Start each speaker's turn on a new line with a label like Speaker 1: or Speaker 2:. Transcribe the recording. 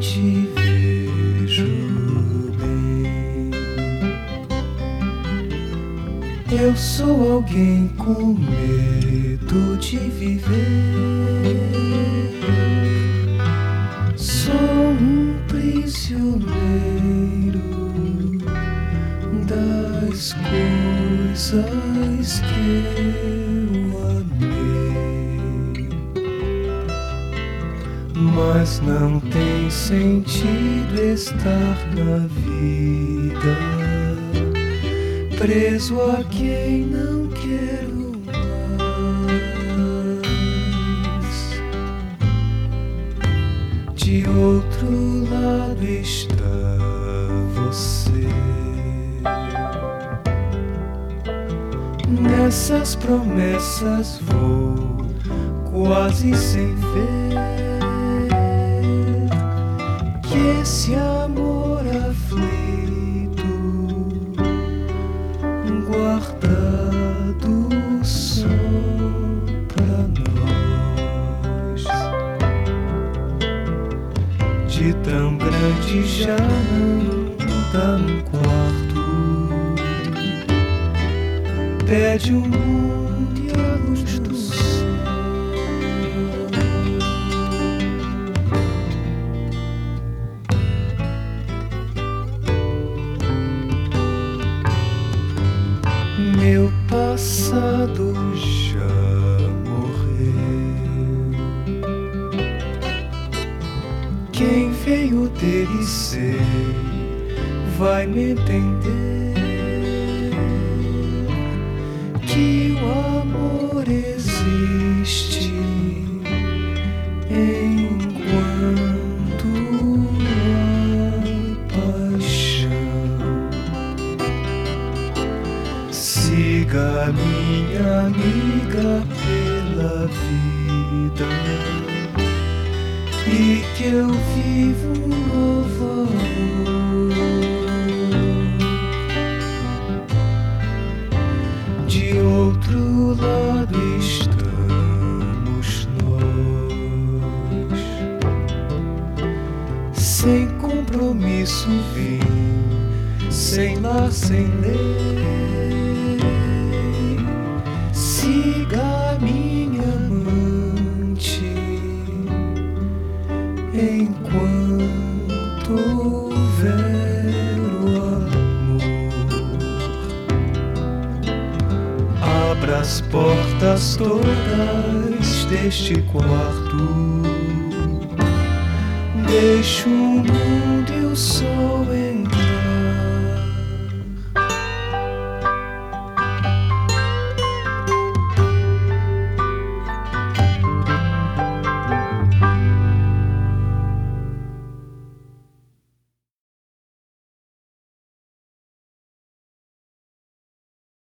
Speaker 1: te vejo bem. Eu sou alguém com medo de viver. Sou um prisioneiro das coisas que mas não tem sentido estar na vida preso a quem não quero mais. De outro lado está você. Nessas promessas vou quase sem ver esse amor aflito guardado só pra nós de tão grande já não dá no quarto pede o mundo e a luz do sol. Meu passado já morreu. Quem veio dele ser vai me entender Minha amiga pela vida e que eu vivo novo. De outro lado estamos nós, sem compromisso vim, sem lar, sem lei. Enquanto houver o amor. Abra as portas todas deste quarto. Deixe o mundo e o sol